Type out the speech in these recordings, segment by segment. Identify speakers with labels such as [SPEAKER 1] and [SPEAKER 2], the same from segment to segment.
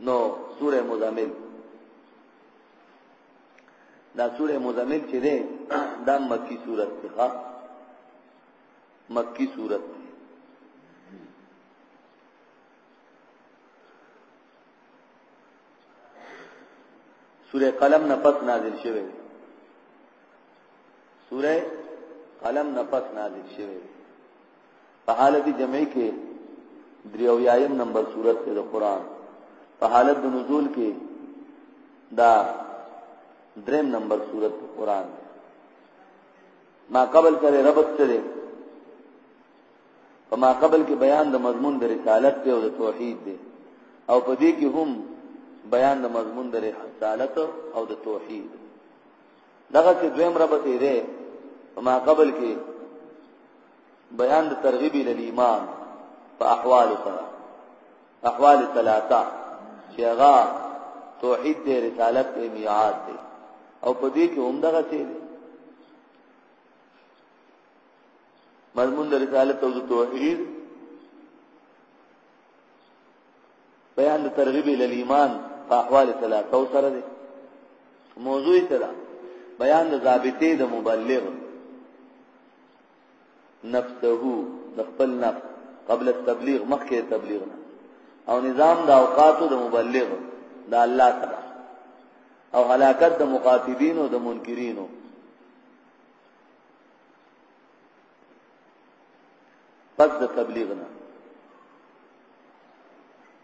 [SPEAKER 1] نو سوره مزمل دا سوره مزمل چې ده دا مکی سورت ده مکی سورت ده سوره قلم نه پس نازل شوه سوره قلم نه پس نازل شوه په حالت جمعي کې دریو یایم نمبر صورت ته د قران په حالت د نزول کې دا دریم نمبر صورت ته قران ما قبل سره ربط سره په ما قبل کې بیان د مضمون د رسالت ته او د توحید دی او په دې کې هم بیان د مضمون د رسالت او د توحید دغه چې دویم ربط یې ده په ما قبل کې بیان د ترغیب ال ایمان په احوال سره احوال ثلاثه چې هغه توحید دی رسالت دی میعاد دی او په دې کې هم دغه څه دی مضمون د رسالت او توحید بیان د ترغیب ال ایمان په احوال ثلاثه سره دی موضوع سره بیان د ضابطې د مبلغ نفسه د خپل نفس قبل التبلیغ مخکې تبلیغ او نظام د اوقاتو د مبلغ د الله سره او هلاکت د مخاطبین او د منکرینو پس د تبلیغ نه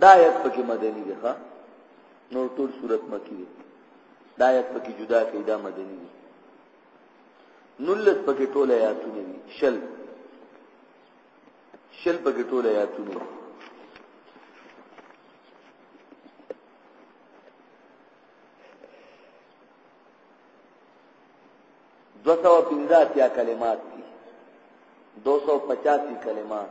[SPEAKER 1] دا آیت پکې مدني دی ښا نور ټول صورت مکی دی دا آیت پکې جدا کړي دا مدني دی نلت پکې ټول آیاتونه دي شل شل پکې ټول آیاتونه دي دو سو پنزا تیا کلمات کی دو سو پچاسی کلمات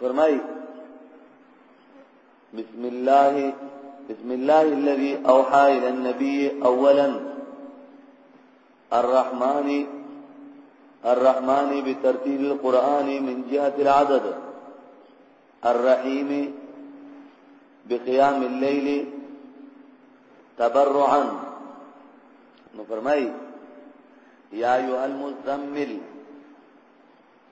[SPEAKER 1] فرمائی بسم الله بسم الله الذي أوحى إلى النبي أولا الرحمن الرحمن بترتيب القرآن من جهة العدد الرحيم بقيام الليل تبرعا نفرمي يا أيها المزمل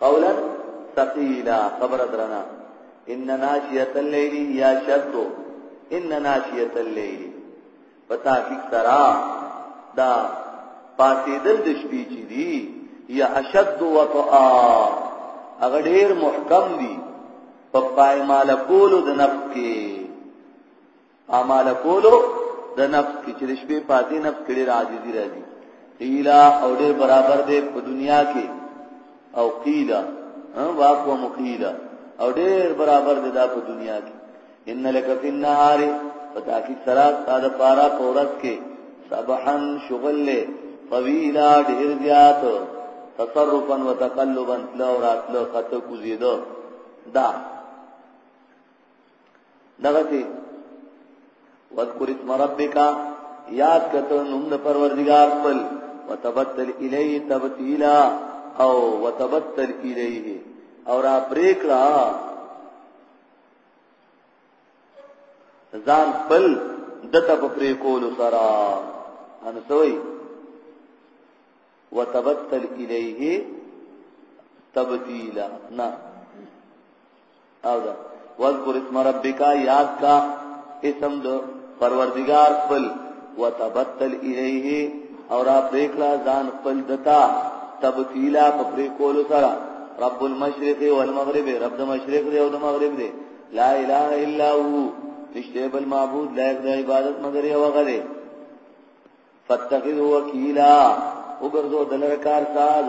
[SPEAKER 1] قولا ثقيلا خبر درنا ان ناشیه الليل یا شرط ان ناشیه الليل پتا کی ترا دا پاسیدل د شپې چي دي یا اشد وطئا هغه ډیر محکم دي په پایماله کولو د نفس کې اعمال کولو د نفس کې چې شپې پاتې نفس کړي راځي راځي قیلا او ډېر برابر دی په دنیا کې او قیلا واقو مقیلا او ډېر برابر دی دا په دنیا کې ان لک فی النهار پتا کی سرا قال پارا پورت کې سبحان شغل له طویلا ډېر زیات تصرفا وتقلبا تلو راتلو خطو کوزیدو دا دغه سي واذكر اسم ربك یاد کته نوم د پروردگار خپل وتبتل الیه تبتیلا او وتبتل الیه او را پریکړه ځان خپل دته په پرې کول سره ان سوي وتبتل الیه تبدیلا نه او دا واذکر اسم ربک یاد کا اسم د پروردگار خپل وتبتل الیه او را پریکړه ځان خپل دتا تبتیلا په پریکول سره رب المشرق والمغرب رب د مشرق دی او د مغرب دی لا اله الا هو نشته بل معبود لایق د عبادت مگر یو غره فتخذوا وکیلا وګرځو دلر کار ساز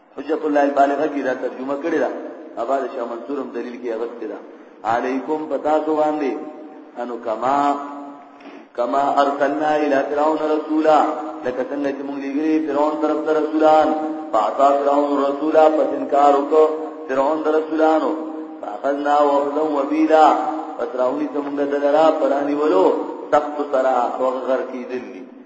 [SPEAKER 1] حجت الله البالغه کی را ترجمه کړی دا ابا د شاه منصورم دلیل کې هغه کړی دا علیکم پتا سو باندې انو کما کما ارسلنا الى فرعون رسولا لکه څنګه چې موږ لګري فرعون طرف ته رسولان فاتا فرعون رسولا پس انکار وکړ فرعون در رسولانو فاخذنا وحدا وبيلا فتراونی څنګه دلرا پرانی ولو تخت سرا وغغر کی دلی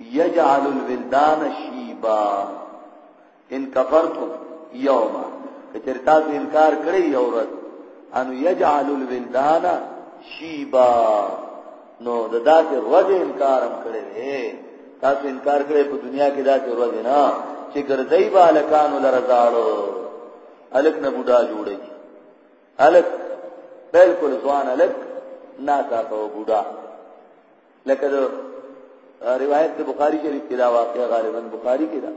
[SPEAKER 1] یجعل الولدان شیبا ان کفرتم یوما کچر تاسو انکار کړی یو ورځ ان یجعل الولدان شیبا نو د داسې ورځ انکار هم کړی دی تاسو انکار کړی په دنیا کې داسې ورځ نه چې ګرځي به الکان لرزاړو الک نه بوډا جوړي الک بالکل ځوان الک نا تا په بوډا لکه د روایت د بخاری شریف کې دا واقع غالبا بخاری کې دا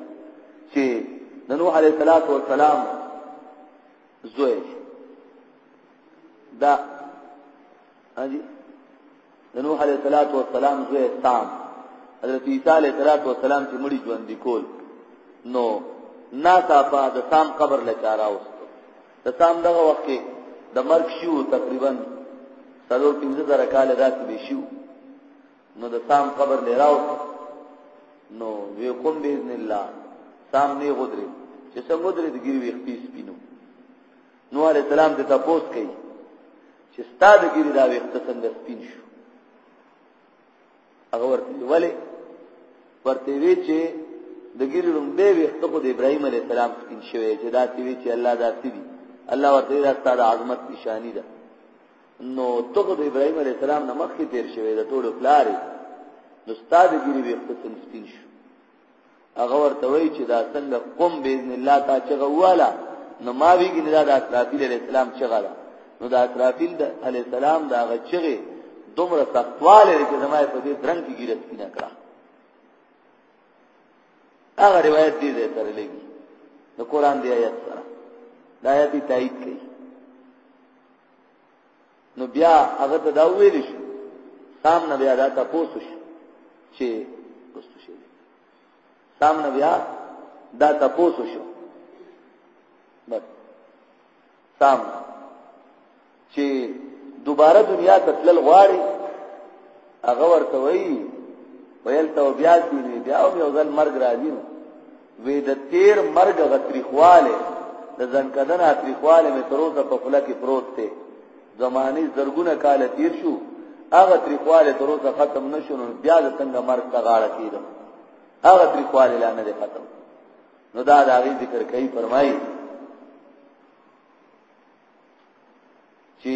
[SPEAKER 1] چې د نوح علیه السلام زوی دا اجي د نوح علیه السلام زوی سام حضرت عیسی علیه السلام چې مړي ژوند کول نو ناڅاپه د سام قبر لچاراوس د تام دغه وخت کې د مرګ شیو تقریبا څلور پنځه زره کال داسې به شیو نو د تام قبر لراو نو وی کوم باذن الله تام نه غدري چې څنګه درې د ګیری وختي سپینو نو علي سلام ته تاسو کوي چې ستاد ګیری دا وخت څنګه سپین شو هغه ورته ویلې ورته وی چې د ګیرو لومبه وخت خو د ابراهیم علی السلام سپین شوی چې دا تی وی چې الله دا تی دی الله ورته دا ستاره عظمت نشانی ده نو ته د ابراهیم علی السلام نه مخکې تیر شوی د ټولو پلاری نو ستاد ګیرو وخت سپین شو هغه ورته وی چې دا څنګه قم باذن الله تا چې غواله نو ما ویګی نه دا د اسرافیل علی السلام چې غلا نو د اسرافیل علی السلام دا غچغه دومره تقواله چې زمای په دې درنګ کې ګیرت کینه کړه هغه روایت دې ده تر لګي د قران دی آیت سره دا آیت تایید کړي نو بیا هغه ته دا ویل شي سام نه بیا دا تاسو شي چې تاسو شي سام نه بیا دا تاسو شو بس سام چې دوباره دنیا ته تلل غواړي هغه ورته وایي ویل ته بیا دې بیا او یو ځل مرګ راځي نو وی د تیر مرګ غتریخواله د ځنکدن غتریخواله مې تر اوسه په خله کې پروت دی زمانی زرګونه کال تیر شو هغه غتریخواله تر اوسه ختم نشو نو بیا د څنګه مرګ ته غاړه کیدم هغه غتریخواله لا نه ختم نو دا د هغه ذکر کوي فرمایي چې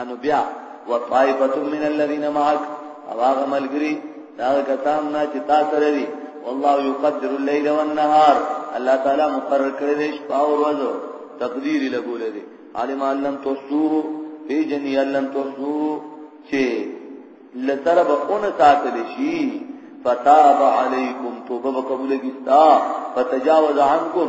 [SPEAKER 1] انو بیا وطائفه من الذين معك او هغه ملګری دا کسان نه چې تا سره دي والله يقدر الليل والنهار الله تعالی مقرر کړی دی شپه او ورځ تقدیر لګول دي عالم علم توسو به جني علم توسو چې لترب اون ساتل شي فتاب عليكم توبه قبول کیستا فتجاوز عنكم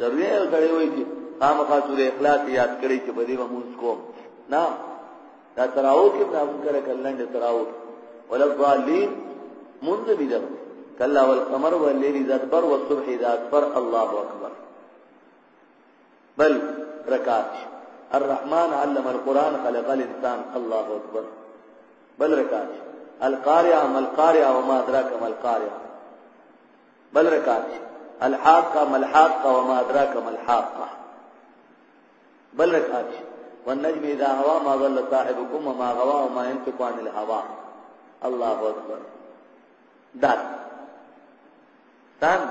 [SPEAKER 1] ضروري یو سړی وایي چې خامخا سورې اخلاص یاد کړی چې په دې مونږ کوم نه دا تراو کې نه مونږ کړه کلند تراو ولا ظالم مونږ دې ده کلا والقمر والليل اذا ادبر والصبح اذا اسفر الله اکبر بل رکعات الرحمن علم القران خلق الانسان الله اکبر بل رکعات القارعه ما القارعه وما ادراك ما القارعه بل ركعت الحاقه ما الحاقه وما ادراك ما الحاقه بل ركعت والنجم اذا هوا ما ضل صاحبكم وما غوا وما ينطق عن الهوى الله أكبر دار ثاني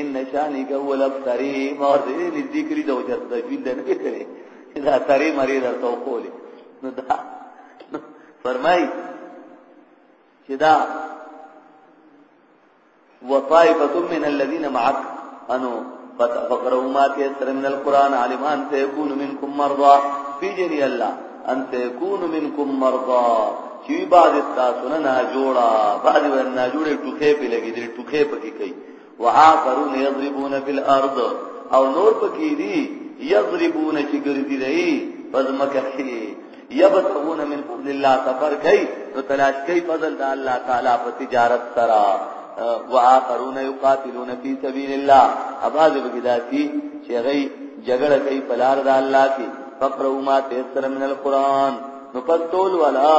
[SPEAKER 1] ان شانی ګول ابتری مور دې دې ذکر دې وجه د دې دې نه کړي دا تری مری درته وکولې نو دا فرمای چې دا وطائفه من الذين معك انو فقروا ما تيسر من القران علم ان تكون منكم مرضى في جري الله ان تكون منكم مرضى چې بعض تاسو نه جوړا بعض نه جوړې ټوخې په لګې دې ټوخې پکې کوي واخرون یضربون فی الارض او نور پکې دي یضربون چې ګرځي دی پزمکه کې یبتغون من فضل الله سفر کوي نو تلاش کوي فضل د الله تعالی په تجارت سره واخرون یقاتلون فی سبیل الله اباظ بغدادی چې غي جګړه کوي په لار د الله کې فقروا ما تيسر من القران نو پتول ولا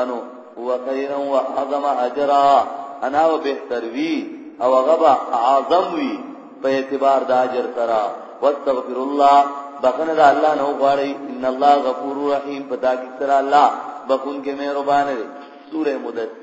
[SPEAKER 1] انو هو خيرا وعظم اجرا انا وبهتر وی او غبا اعظم وی په اعتبار د اجر سره واستغفر الله بخنه د الله نو غواړي ان الله غفور رحیم پتا کی سره الله بخون کې مهربان دی سوره مدثر